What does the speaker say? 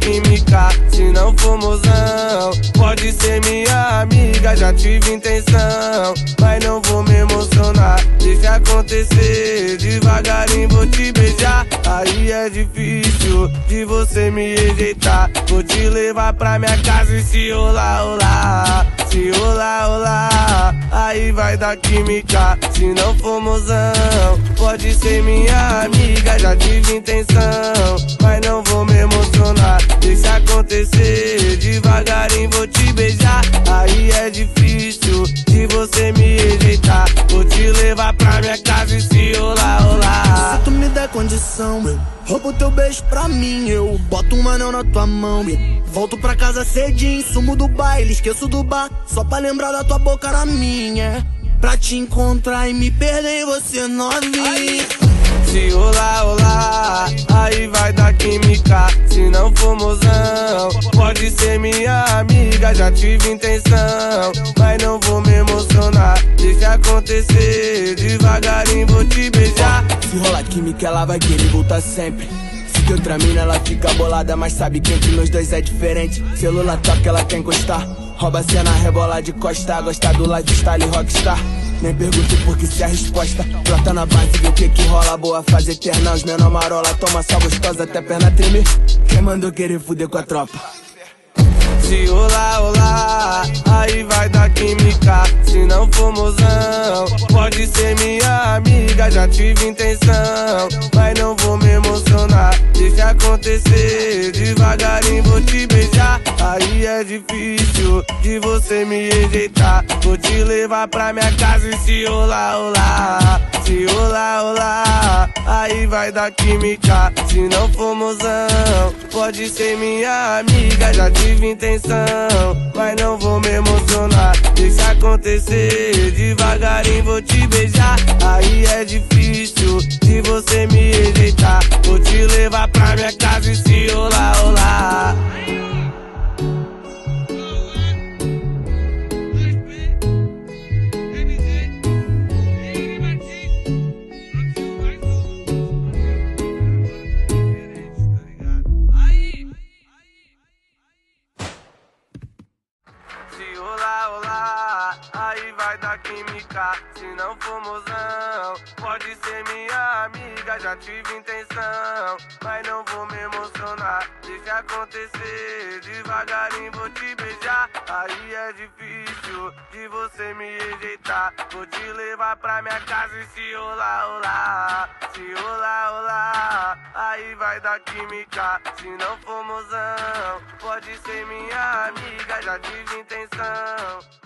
química, se não for mozão. Pode ser minha amiga, já tive intenção. Mas não vou me emocionar, deixa acontecer. Devagarinho vou te beijar. Aí é difícil de você me rejeitar. Vou te levar pra minha casa e se rolar, rolar. Se rolar, rolar. Aí vai dar química, se não for mozão. Pode ser minha amiga, já tive intenção. Mas não vou me emocionar, deixa acontecer. Devagarinho vou te beijar. Aí é difícil de você me rejeitar. Vou te levar pra minha casa e se rolar, rolar. Se tu me der condição, eu roubo teu beijo pra mim. Eu boto um anel na tua mão e volto pra casa cedinho. Sumo do baile, esqueço do bar. Só pra lembrar da tua boca na minha. Pra te encontrar e me perder você novinha. Se rolar, rolar, aí vai dar química. Se não for mozão, pode ser minha amiga. Já tive intenção, mas não vou me emocionar. Deixa acontecer, devagarinho vou te beijar. Se rolar química, ela vai querer voltar sempre. Se que outra mina, ela fica bolada, mas sabe que entre nós dois é diferente. Celular toca, ela quer encostar. Rouba cena, rebola de costa. Gosta do lifestyle rockstar. Nem pergunto por que se a resposta Brota na base, vê o que que rola Boa fase eterna, os menor marola Toma só gostosa até perna tremer Quem mandou querer fuder com a tropa? Se rolar, rolar, aí vai dar química. Se não for mozão, pode ser minha amiga. Já tive intenção, mas não vou me emocionar. Deixa acontecer, devagarinho vou te. Aí é difícil de você me rejeitar. Vou te levar pra minha casa e se rolar, rolar. Se rolar, rolar, aí vai dar química. Se não for mozão, pode ser minha amiga. Já tive intenção, mas não vou me emocionar. Deixa acontecer, devagarinho vou te beijar. Aí é difícil de você me rejeitar. Vou te levar pra minha casa e se rolar, Se rolar, rolar, aí vai dar química. Se não for mozão, pode ser minha amiga. Já tive intenção, mas não vou me emocionar. Deixa acontecer, devagarinho vou te beijar. Aí é difícil de você me rejeitar. Vou te levar pra minha casa e se rolar, rolar. Se rolar, rolar, aí vai dar química. Se não for mozão, pode ser minha amiga. Já tive intenção.